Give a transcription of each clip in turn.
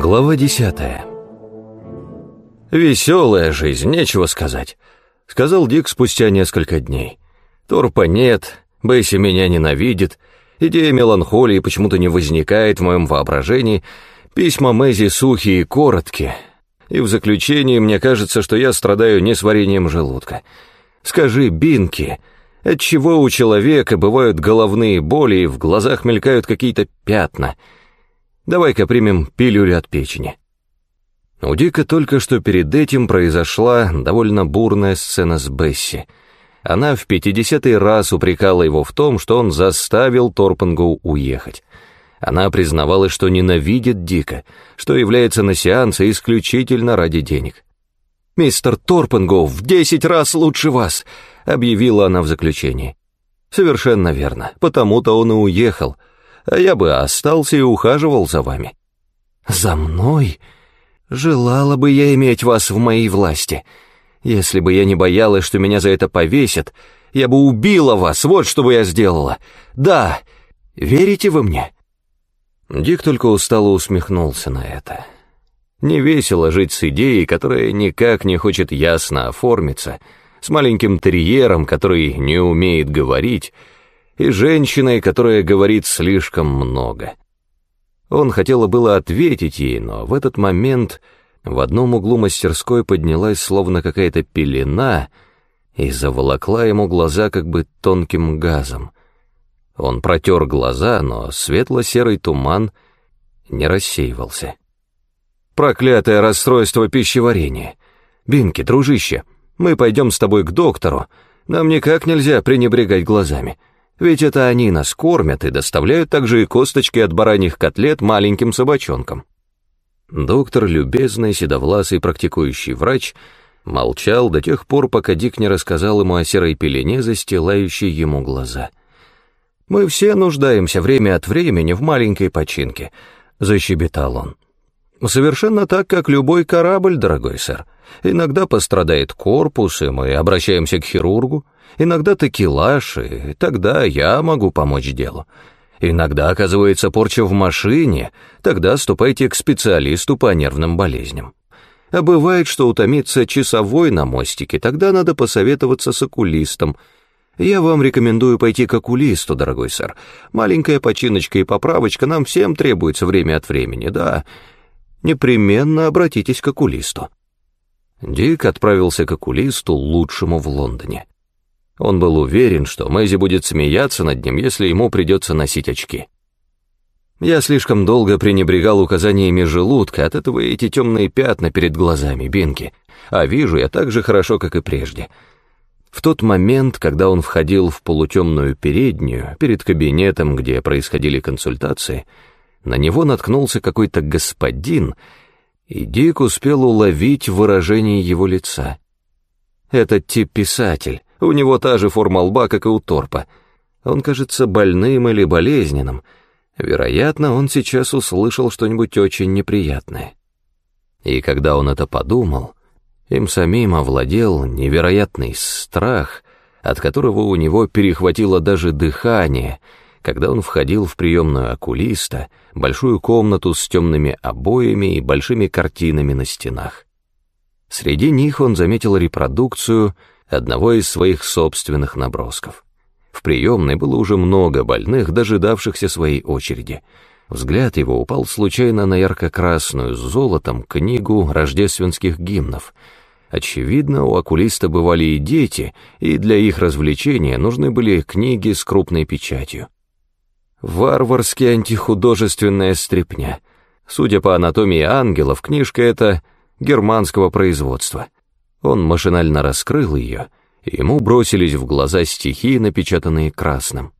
Глава десятая. «Веселая жизнь, нечего сказать», — сказал Дик спустя несколько дней. «Торпа нет, Бесси меня ненавидит, идея меланхолии почему-то не возникает в моем воображении, письма Мэзи сухие и короткие, и в заключении мне кажется, что я страдаю несварением желудка. Скажи, Бинки, отчего у человека бывают головные боли и в глазах мелькают какие-то пятна?» Давай-ка примем пилюлю от печени. У Дика только что перед этим произошла довольно бурная сцена с Бесси. Она в пятидесятый раз упрекала его в том, что он заставил Торпангоу уехать. Она признавалась, что ненавидит Дика, что является на сеансы исключительно ради денег. «Мистер Торпангоу в десять раз лучше вас», — объявила она в заключении. «Совершенно верно, потому-то он и уехал», — а я бы остался и ухаживал за вами». «За мной? Желала бы я иметь вас в моей власти. Если бы я не боялась, что меня за это повесят, я бы убила вас, вот что бы я сделала. Да, верите вы мне?» Дик только устало усмехнулся на это. Не весело жить с идеей, которая никак не хочет ясно оформиться, с маленьким терьером, который не умеет говорить, и женщиной, которая говорит слишком много. Он хотел было ответить ей, но в этот момент в одном углу мастерской поднялась словно какая-то пелена и заволокла ему глаза как бы тонким газом. Он протер глаза, но светло-серый туман не рассеивался. «Проклятое расстройство пищеварения! Бинки, дружище, мы пойдем с тобой к доктору, нам никак нельзя пренебрегать глазами». Ведь это они нас кормят и доставляют также и косточки от бараньих котлет маленьким собачонкам. Доктор, любезный, седовласый практикующий врач, молчал до тех пор, пока Дик не рассказал ему о серой пелене, застилающей ему глаза. «Мы все нуждаемся время от времени в маленькой починке», — защебетал он. «Совершенно так, как любой корабль, дорогой сэр. Иногда пострадает корпус, и мы обращаемся к хирургу иногда такелаж, и тогда я могу помочь делу. Иногда оказывается порча в машине, тогда ступайте к специалисту по нервным болезням. А бывает, что утомится часовой на мостике, тогда надо посоветоваться с окулистом. Я вам рекомендую пойти к окулисту, дорогой сэр. Маленькая починочка и поправочка нам всем требуется время от времени, да. Непременно обратитесь к окулисту. Дик отправился к окулисту, лучшему в Лондоне. Он был уверен, что Мэзи будет смеяться над ним, если ему придется носить очки. Я слишком долго пренебрегал указаниями желудка, от этого эти темные пятна перед глазами, Бинки. А вижу я так же хорошо, как и прежде. В тот момент, когда он входил в полутемную переднюю, перед кабинетом, где происходили консультации, на него наткнулся какой-то господин, и Дик успел уловить выражение его лица. Этот тип писатель, у него та же форма лба, как и у Торпа. Он кажется больным или болезненным. Вероятно, он сейчас услышал что-нибудь очень неприятное. И когда он это подумал, им самим овладел невероятный страх, от которого у него перехватило даже дыхание, когда он входил в приемную окулиста, большую комнату с темными обоями и большими картинами на стенах. Среди них он заметил репродукцию — одного из своих собственных набросков. В приемной было уже много больных, дожидавшихся своей очереди. Взгляд его упал случайно на ярко-красную с золотом книгу рождественских гимнов. Очевидно, у окулиста бывали и дети, и для их развлечения нужны были книги с крупной печатью. Варварски антихудожественная стряпня. Судя по анатомии ангелов, книжка эта германского производства — он машинально раскрыл ее, и ему бросились в глаза стихи, напечатанные красным.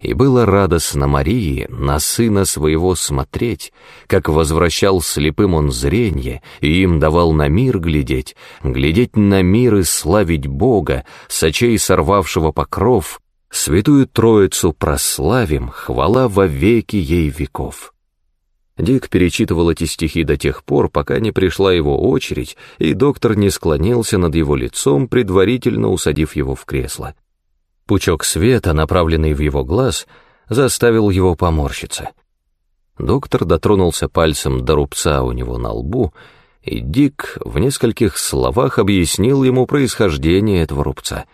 И было радостно Марии на сына своего смотреть, как возвращал слепым он зрение, и им давал на мир глядеть, глядеть на мир и славить Бога, сочей сорвавшего покров, святую Троицу прославим, хвала во веки ей веков. Дик перечитывал эти стихи до тех пор, пока не пришла его очередь, и доктор не склонился над его лицом, предварительно усадив его в кресло. Пучок света, направленный в его глаз, заставил его поморщиться. Доктор дотронулся пальцем до рубца у него на лбу, и Дик в нескольких словах объяснил ему происхождение этого рубца.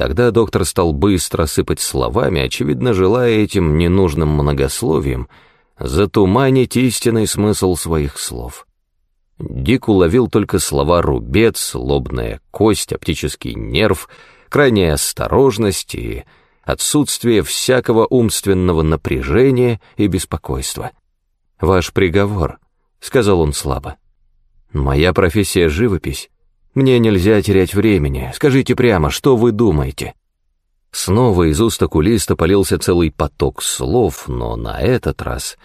Тогда доктор стал быстро сыпать словами, очевидно, желая этим ненужным многословием затуманить истинный смысл своих слов. Дик уловил только слова «рубец», «лобная кость», «оптический нерв», «крайняя осторожность» и «отсутствие всякого умственного напряжения и беспокойства». «Ваш приговор», — сказал он слабо. «Моя профессия — живопись. Мне нельзя терять времени. Скажите прямо, что вы думаете?» Снова из уст окулиста полился целый поток слов, но на этот раз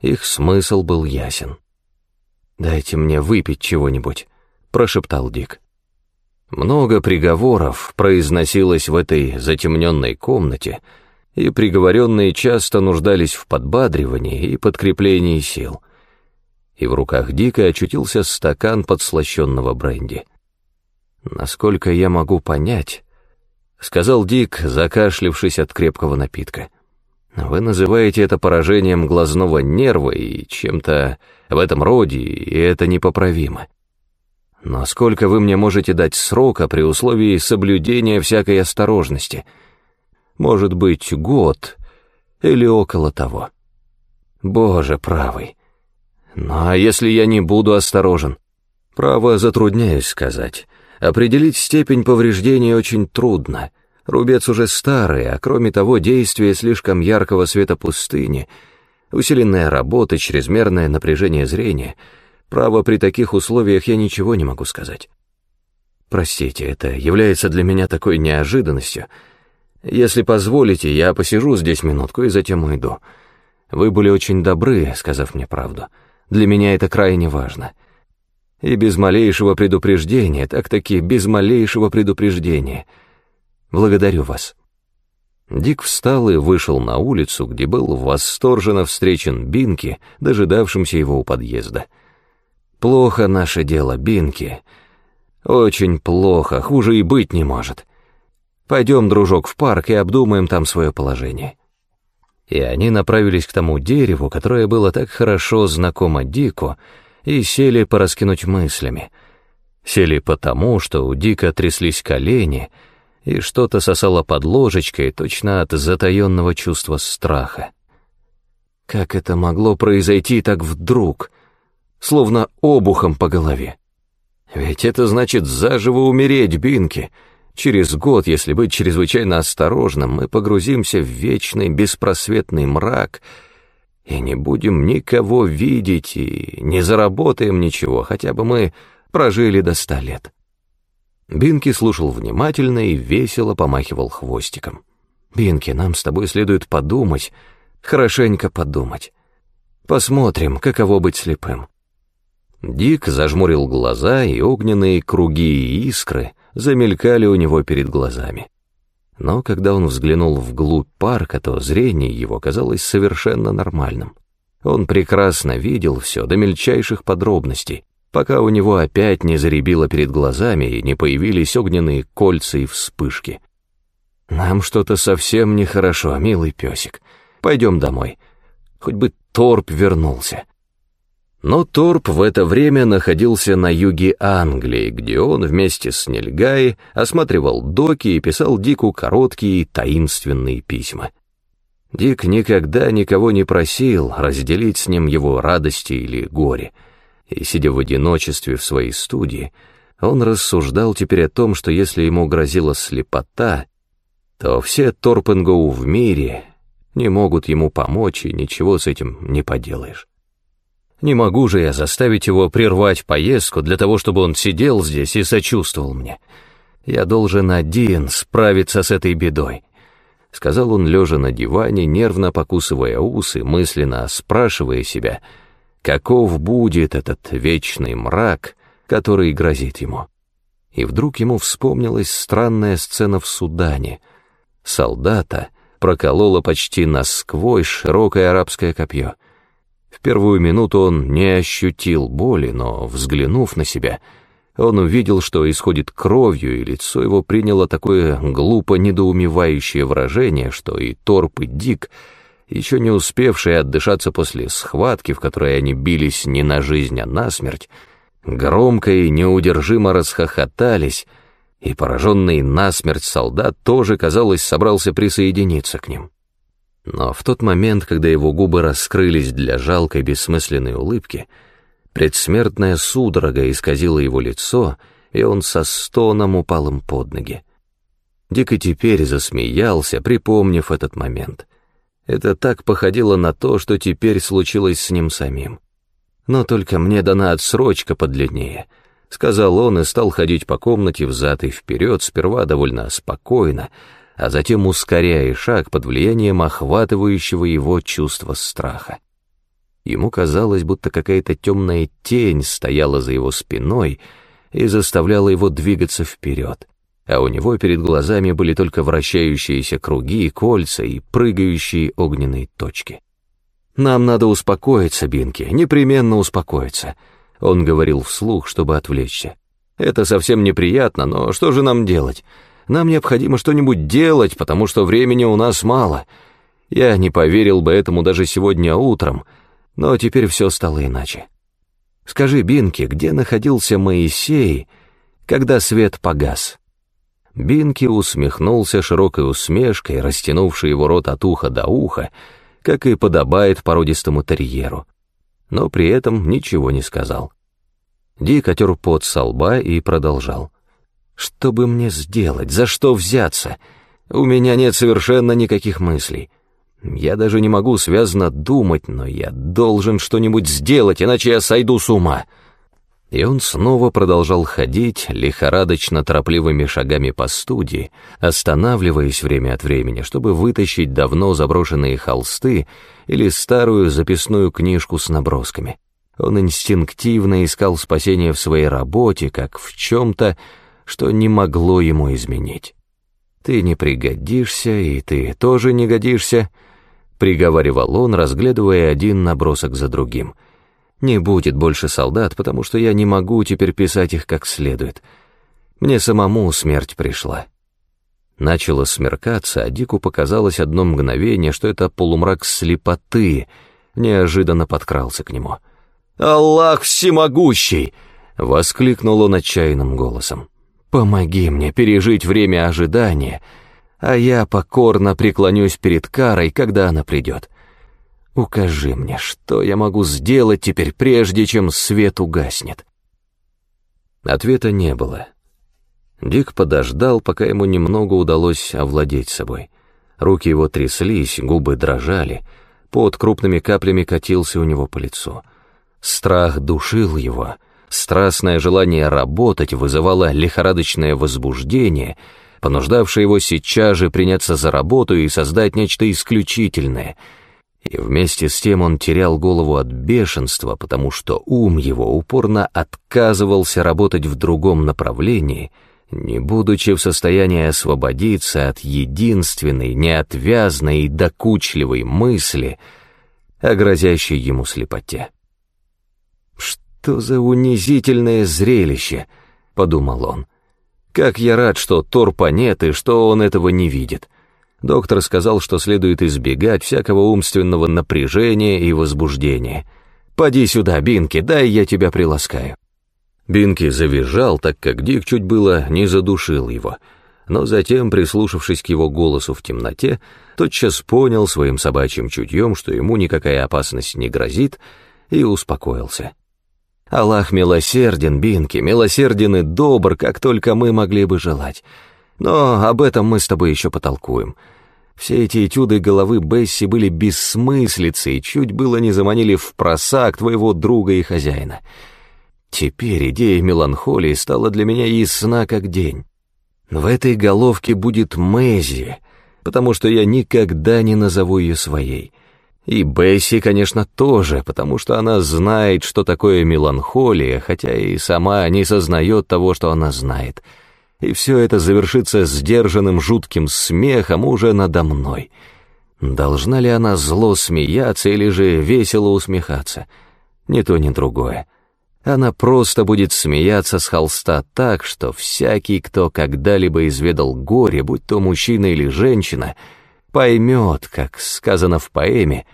их смысл был ясен. «Дайте мне выпить чего-нибудь», — прошептал Дик. Много приговоров произносилось в этой затемненной комнате, и приговоренные часто нуждались в подбадривании и подкреплении сил. И в руках Дика очутился стакан подслащенного бренди. «Насколько я могу понять», — сказал Дик, закашлившись от крепкого напитка, — «вы называете это поражением глазного нерва и чем-то в этом роде, и это непоправимо». Но сколько вы мне можете дать срока при условии соблюдения всякой осторожности? Может быть, год или около того. Боже правый. Ну а если я не буду осторожен? Право затрудняюсь сказать. Определить степень повреждения очень трудно. Рубец уже старый, а кроме того, действие слишком яркого света пустыни, усиленная работа, чрезмерное напряжение зрения — Право, при таких условиях я ничего не могу сказать. Простите, это является для меня такой неожиданностью. Если позволите, я посижу здесь минутку и затем уйду. Вы были очень добры, сказав мне правду. Для меня это крайне важно. И без малейшего предупреждения, так-таки без малейшего предупреждения. Благодарю вас». Дик встал и вышел на улицу, где был восторженно встречен Бинки, дожидавшимся его у подъезда. Плохо наше дело, Бинки. Очень плохо, хуже и быть не может. Пойдем, дружок, в парк и обдумаем там свое положение. И они направились к тому дереву, которое было так хорошо знакомо Дику, и сели пораскинуть мыслями. Сели потому, что у Дика тряслись колени, и что-то сосало под ложечкой, точно от затаенного чувства страха. Как это могло произойти так вдруг — словно обухом по голове. Ведь это значит заживо умереть, Бинки. Через год, если быть чрезвычайно осторожным, мы погрузимся в вечный беспросветный мрак и не будем никого видеть и не заработаем ничего, хотя бы мы прожили до ста лет. Бинки слушал внимательно и весело помахивал хвостиком. «Бинки, нам с тобой следует подумать, хорошенько подумать. Посмотрим, каково быть слепым. Дик зажмурил глаза, и огненные круги и искры замелькали у него перед глазами. Но когда он взглянул вглубь парка, то зрение его казалось совершенно нормальным. Он прекрасно видел все до мельчайших подробностей, пока у него опять не заребило перед глазами и не появились огненные кольца и вспышки. «Нам что-то совсем нехорошо, милый песик. Пойдем домой. Хоть бы Торп вернулся». Но Торп в это время находился на юге Англии, где он вместе с Нельгай осматривал доки и писал Дику короткие таинственные письма. Дик никогда никого не просил разделить с ним его радости или горе, и, сидя в одиночестве в своей студии, он рассуждал теперь о том, что если ему грозила слепота, то все Торпенгоу в мире не могут ему помочь, и ничего с этим не поделаешь. Не могу же я заставить его прервать поездку для того, чтобы он сидел здесь и сочувствовал мне. Я должен один справиться с этой бедой. Сказал он, лежа на диване, нервно покусывая усы, мысленно спрашивая себя, каков будет этот вечный мрак, который грозит ему. И вдруг ему вспомнилась странная сцена в Судане. Солдата проколола почти насквозь широкое арабское копье — в первую минуту он не ощутил боли, но, взглянув на себя, он увидел, что исходит кровью, и лицо его приняло такое глупо недоумевающее выражение, что и Торп, и Дик еще не успевшие отдышаться после схватки, в которой они бились не на жизнь, а на смерть, громко и неудержимо расхохотались, и пораженный насмерть солдат тоже, казалось, собрался присоединиться к ним. Но в тот момент, когда его губы раскрылись для жалкой бессмысленной улыбки, предсмертная судорога исказила его лицо, и он со стоном упал им под ноги. Дик и теперь засмеялся, припомнив этот момент. Это так походило на то, что теперь случилось с ним самим. Но только мне дана отсрочка подлиннее —— сказал он и стал ходить по комнате взад и вперед, сперва довольно спокойно, а затем ускоряя шаг под влиянием охватывающего его чувства страха. Ему казалось, будто какая-то темная тень стояла за его спиной и заставляла его двигаться вперед, а у него перед глазами были только вращающиеся круги, кольца и прыгающие огненные точки. «Нам надо успокоиться, Бинки, непременно успокоиться», он говорил вслух, чтобы отвлечься. «Это совсем неприятно, но что же нам делать? Нам необходимо что-нибудь делать, потому что времени у нас мало. Я не поверил бы этому даже сегодня утром, но теперь все стало иначе. Скажи, Бинки, где находился Моисей, когда свет погас?» Бинки усмехнулся широкой усмешкой, растянувшей его рот от уха до уха, как и подобает породистому терьеру но при этом ничего не сказал. Дик отер пот со лба и продолжал. «Что бы мне сделать? За что взяться? У меня нет совершенно никаких мыслей. Я даже не могу связно думать, но я должен что-нибудь сделать, иначе я сойду с ума». И он снова продолжал ходить лихорадочно торопливыми шагами по студии, останавливаясь время от времени, чтобы вытащить давно заброшенные холсты или старую записную книжку с набросками. Он инстинктивно искал спасения в своей работе, как в чем-то, что не могло ему изменить. «Ты не пригодишься, и ты тоже не годишься», — приговаривал он, разглядывая один набросок за другим — не будет больше солдат, потому что я не могу теперь писать их как следует. Мне самому смерть пришла. Начало смеркаться, а Дику показалось одно мгновение, что это полумрак слепоты, неожиданно подкрался к нему. «Аллах всемогущий!» — воскликнул он отчаянным голосом. «Помоги мне пережить время ожидания, а я покорно преклонюсь перед карой, когда она придет. Укажи мне, что я могу сделать теперь, прежде чем свет угаснет?» Ответа не было. Дик подождал, пока ему немного удалось овладеть собой. Руки его тряслись, губы дрожали, пот крупными каплями катился у него по лицу. Страх душил его, страстное желание работать вызывало лихорадочное возбуждение, понуждавшее его сейчас же приняться за работу и создать нечто исключительное — и вместе с тем он терял голову от бешенства, потому что ум его упорно отказывался работать в другом направлении, не будучи в состоянии освободиться от единственной, неотвязной и докучливой мысли о грозящей ему слепоте. «Что за унизительное зрелище!» — подумал он. «Как я рад, что Торпа нет и что он этого не видит!» Доктор сказал, что следует избегать всякого умственного напряжения и возбуждения. «Поди сюда, Бинки, дай я тебя приласкаю». Бинки завизжал, так как Дик чуть было не задушил его, но затем, прислушавшись к его голосу в темноте, тотчас понял своим собачьим чутьем, что ему никакая опасность не грозит, и успокоился. «Аллах милосерден, Бинки, милосерден и добр, как только мы могли бы желать». Но об этом мы с тобой еще потолкуем. Все эти этюды головы Бесси были бессмыслицей, чуть было не заманили в просак твоего друга и хозяина. Теперь идея меланхолии стала для меня ясна как день. В этой головке будет Мэзи, потому что я никогда не назову ее своей. И Бесси, конечно, тоже, потому что она знает, что такое меланхолия, хотя и сама не сознает того, что она знает — и все это завершится сдержанным жутким смехом уже надо мной. Должна ли она зло смеяться или же весело усмехаться? Ни то, ни другое. Она просто будет смеяться с холста так, что всякий, кто когда-либо изведал горе, будь то мужчина или женщина, поймет, как сказано в поэме,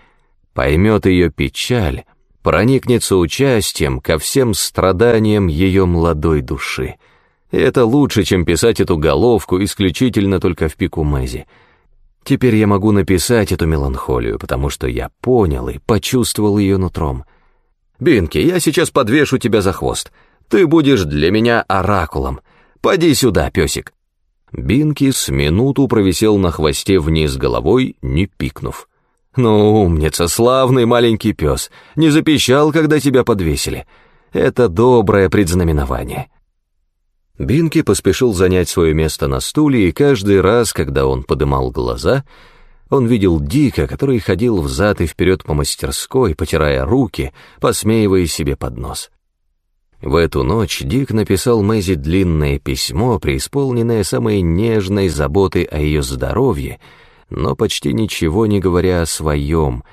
поймет ее печаль, проникнется участием ко всем страданиям ее молодой души. И это лучше, чем писать эту головку исключительно только в пику Мэзи. Теперь я могу написать эту меланхолию, потому что я понял и почувствовал ее нутром. Бинки, я сейчас подвешу тебя за хвост. Ты будешь для меня оракулом. Поди сюда, песик. Бинки с минуту провисел на хвосте вниз головой, не пикнув. «Ну, умница, славный маленький пес, не запищал, когда тебя подвесили. Это доброе предзнаменование». Бинки поспешил занять свое место на стуле, и каждый раз, когда он подымал глаза, он видел Дика, который ходил взад и вперед по мастерской, потирая руки, посмеивая себе под нос. В эту ночь Дик написал Мэзи длинное письмо, преисполненное самой нежной заботы о ее здоровье, но почти ничего не говоря о своем,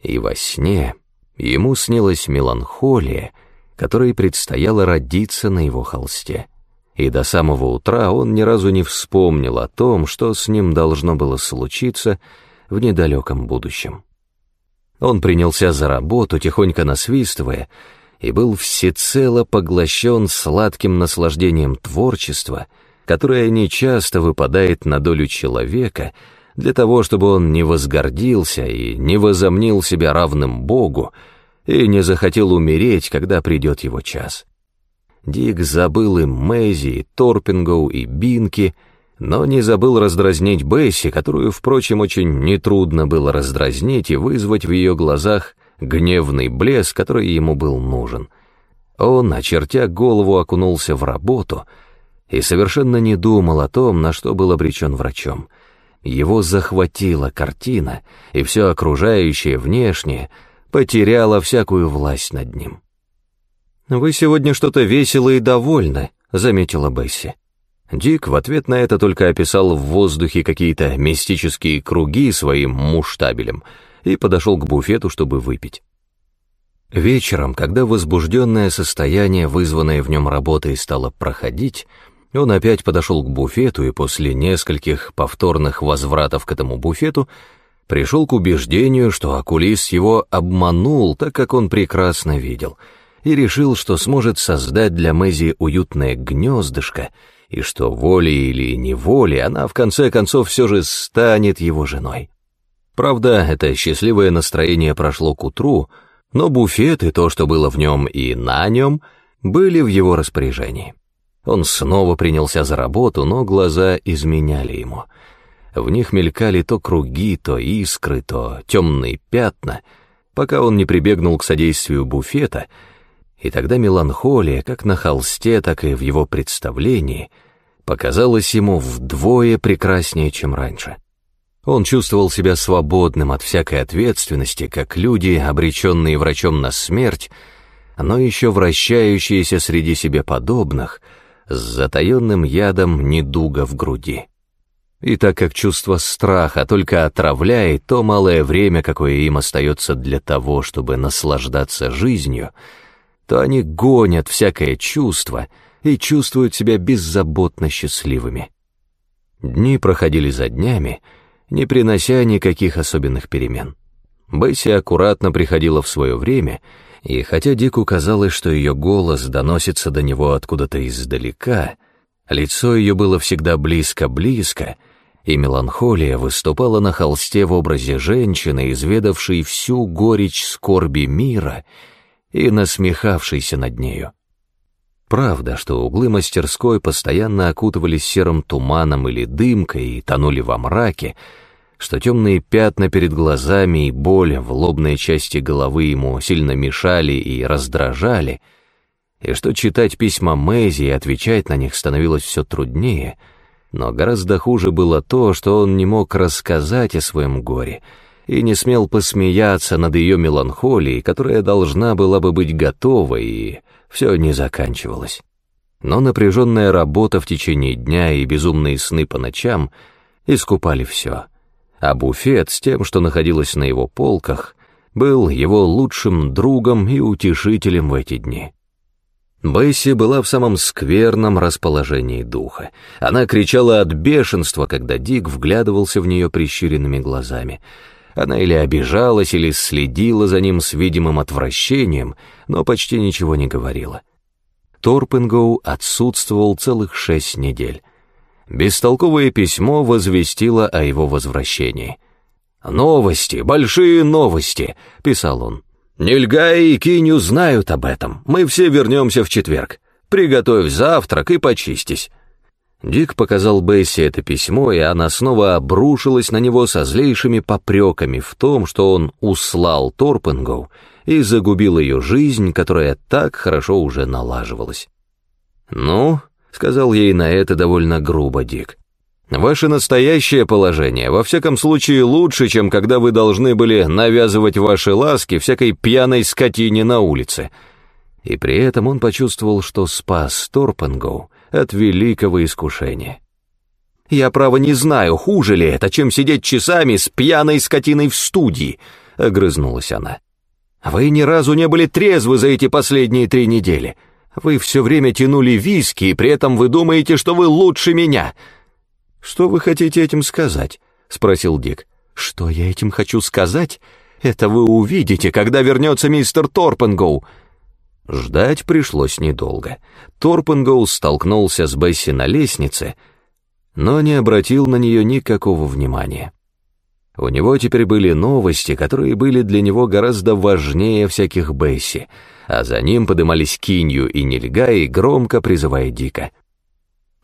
и во сне ему снилась меланхолия, которой предстояло родиться на его холсте. И до самого утра он ни разу не вспомнил о том, что с ним должно было случиться в недалеком будущем. Он принялся за работу, тихонько насвистывая, и был всецело поглощен сладким наслаждением творчества, которое нечасто выпадает на долю человека для того, чтобы он не возгордился и не возомнил себя равным Богу и не захотел умереть, когда придет его час. Дик забыл и Мэйзи, и Торпингоу, и Бинки, но не забыл раздразнить Бесси, которую, впрочем, очень нетрудно было раздразнить и вызвать в ее глазах гневный блеск, который ему был нужен. Он, очертя голову, окунулся в работу и совершенно не думал о том, на что был обречен врачом. Его захватила картина, и все окружающее внешнее потеряло всякую власть над ним. «Вы сегодня что-то весело и довольны», — заметила Бесси. Дик в ответ на это только описал в воздухе какие-то мистические круги своим муштабелем — и подошел к буфету, чтобы выпить. Вечером, когда возбужденное состояние, вызванное в нем работой, стало проходить, он опять подошел к буфету и после нескольких повторных возвратов к этому буфету пришел к убеждению, что окулист его обманул, так как он прекрасно видел, и решил, что сможет создать для Мэзи уютное гнездышко, и что волей или неволей она в конце концов все же станет его женой. Правда, это счастливое настроение прошло к утру, но буфет и то, что было в нем и на нем, были в его распоряжении. Он снова принялся за работу, но глаза изменяли ему. В них мелькали то круги, то искры, то темные пятна, пока он не прибегнул к содействию буфета, и тогда меланхолия, как на холсте, так и в его представлении, показалась ему вдвое прекраснее, чем раньше. Он чувствовал себя свободным от всякой ответственности, как люди, обреченные врачом на смерть, но еще вращающиеся среди себе подобных, с затаенным ядом недуга в груди. И так как чувство страха только отравляет то малое время, какое им остается для того, чтобы наслаждаться жизнью, то они гонят всякое чувство и чувствуют себя беззаботно счастливыми. Дни проходили за днями, не принося никаких особенных перемен. Бесси аккуратно приходила в свое время, и хотя Дику казалось, что ее голос доносится до него откуда-то издалека, лицо ее было всегда близко-близко, и меланхолия выступала на холсте в образе женщины, изведавшей всю горечь скорби мира и насмехавшейся над нею. Правда, что углы мастерской постоянно окутывались серым туманом или дымкой и тонули во мраке, что темные пятна перед глазами и боль в лобной части головы ему сильно мешали и раздражали, и что читать письма Мэзи и отвечать на них становилось все труднее, но гораздо хуже было то, что он не мог рассказать о своем горе и не смел посмеяться над ее меланхолией, которая должна была бы быть готова и все не заканчивалось. Но напряженная работа в течение дня и безумные сны по ночам искупали все. А буфет с тем, что находилось на его полках, был его лучшим другом и утешителем в эти дни. Бесси была в самом скверном расположении духа. Она кричала от бешенства, когда Дик вглядывался в нее прищуренными глазами. Она или обижалась, или следила за ним с видимым отвращением, но почти ничего не говорила. Торпенгоу отсутствовал целых шесть недель. Бестолковое письмо возвестило о его возвращении. «Новости, большие новости», — писал он. Нильгай и Киню знают об этом. Мы все вернемся в четверг. Приготовь завтрак и почистись». Дик показал Бесси это письмо, и она снова обрушилась на него со злейшими попреками в том, что он услал Торпенгоу и загубил ее жизнь, которая так хорошо уже налаживалась. «Ну», — сказал ей на это довольно грубо Дик, Ваше настоящее положение, во всяком случае, лучше, чем когда вы должны были навязывать ваши ласки всякой пьяной скотине на улице. И при этом он почувствовал, что спас Торпенгоу от великого искушения. «Я, право, не знаю, хуже ли это, чем сидеть часами с пьяной скотиной в студии», — огрызнулась она. «Вы ни разу не были трезвы за эти последние три недели. Вы все время тянули виски, и при этом вы думаете, что вы лучше меня». «Что вы хотите этим сказать?» — спросил Дик. «Что я этим хочу сказать? Это вы увидите, когда вернется мистер Торпенгоу». Ждать пришлось недолго. Торпенгоу столкнулся с Бесси на лестнице, но не обратил на нее никакого внимания. У него теперь были новости, которые были для него гораздо важнее всяких Бесси, а за ним подымались Кинью и Нильгай, громко призывая Дика.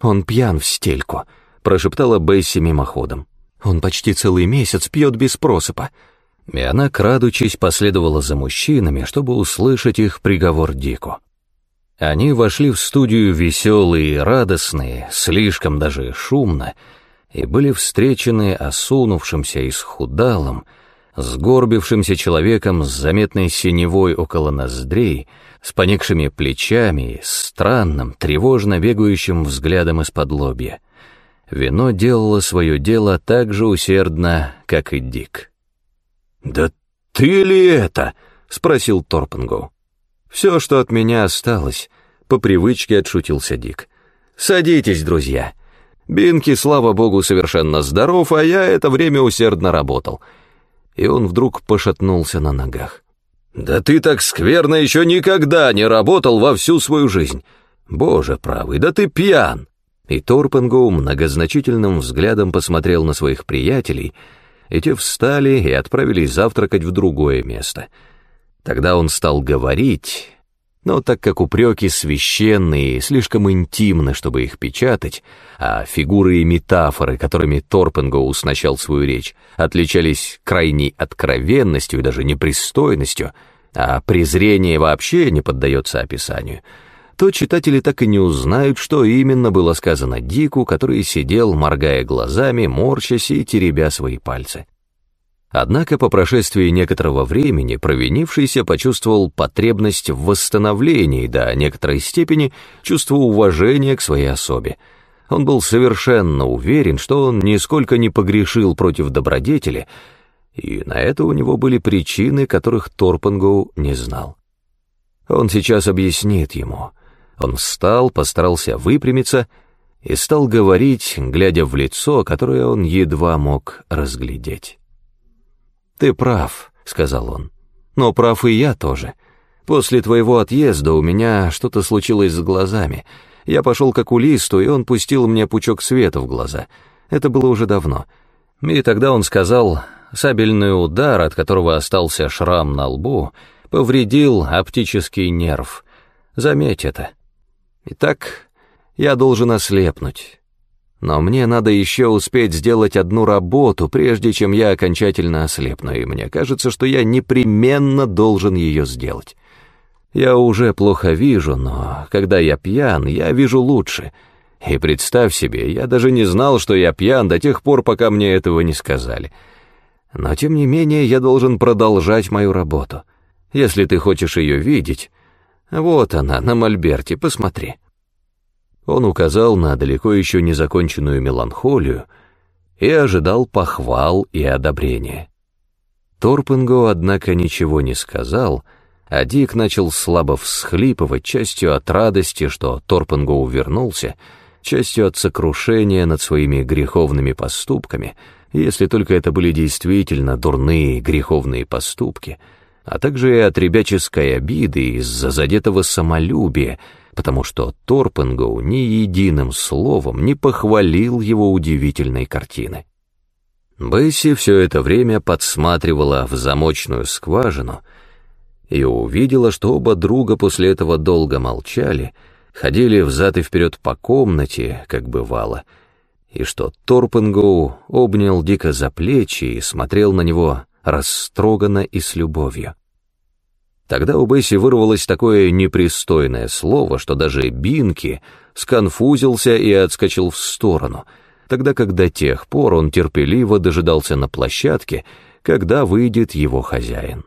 «Он пьян в стельку», прошептала Бесси мимоходом. «Он почти целый месяц пьет без просыпа». И она, крадучись, последовала за мужчинами, чтобы услышать их приговор Дику. Они вошли в студию веселые и радостные, слишком даже шумно, и были встречены осунувшимся и схудалым, сгорбившимся человеком с заметной синевой около ноздрей, с поникшими плечами и странным, тревожно бегающим взглядом из-под лобья. Вино делало свое дело так же усердно, как и Дик. «Да ты ли это?» — спросил Торпенгоу. «Все, что от меня осталось», — по привычке отшутился Дик. «Садитесь, друзья. Бинки, слава богу, совершенно здоров, а я это время усердно работал». И он вдруг пошатнулся на ногах. «Да ты так скверно еще никогда не работал во всю свою жизнь! Боже правый, да ты пьян!» И Торпенгоу многозначительным взглядом посмотрел на своих приятелей, и те встали и отправились завтракать в другое место. Тогда он стал говорить, но так как упреки священные и слишком интимны, чтобы их печатать, а фигуры и метафоры, которыми Торпенгоу уснащал свою речь, отличались крайней откровенностью и даже непристойностью, а презрение вообще не поддается описанию — то читатели так и не узнают, что именно было сказано Дику, который сидел, моргая глазами, морщась и теребя свои пальцы. Однако по прошествии некоторого времени провинившийся почувствовал потребность в восстановлении до некоторой степени чувство уважения к своей особе. Он был совершенно уверен, что он нисколько не погрешил против добродетели, и на это у него были причины, которых Торпангоу не знал. Он сейчас объяснит ему — он встал, постарался выпрямиться и стал говорить, глядя в лицо, которое он едва мог разглядеть. «Ты прав», — сказал он, — «но прав и я тоже. После твоего отъезда у меня что-то случилось с глазами. Я пошел к окулисту, и он пустил мне пучок света в глаза. Это было уже давно. И тогда он сказал, сабельный удар, от которого остался шрам на лбу, повредил оптический нерв. Заметь это. Итак, я должен ослепнуть. Но мне надо еще успеть сделать одну работу, прежде чем я окончательно ослепну, и мне кажется, что я непременно должен ее сделать. Я уже плохо вижу, но когда я пьян, я вижу лучше. И представь себе, я даже не знал, что я пьян до тех пор, пока мне этого не сказали. Но тем не менее я должен продолжать мою работу. Если ты хочешь ее видеть, вот она, на мольберте, посмотри». Он указал на далеко еще незаконченную меланхолию и ожидал похвал и одобрения. Торпенго, однако, ничего не сказал, а Дик начал слабо всхлипывать, частью от радости, что Торпенгоу вернулся, частью от сокрушения над своими греховными поступками, если только это были действительно дурные греховные поступки, а также и от ребяческой обиды из-за задетого самолюбия, потому что Торпенгоу ни единым словом не похвалил его удивительной картины. Бесси все это время подсматривала в замочную скважину и увидела, что оба друга после этого долго молчали, ходили взад и вперед по комнате, как бывало, и что Торпенгоу обнял Дика за плечи и смотрел на него растроганно и с любовью. Тогда у Бесси вырвалось такое непристойное слово, что даже Бинки сконфузился и отскочил в сторону — тогда как до тех пор он терпеливо дожидался на площадке, когда выйдет его хозяин.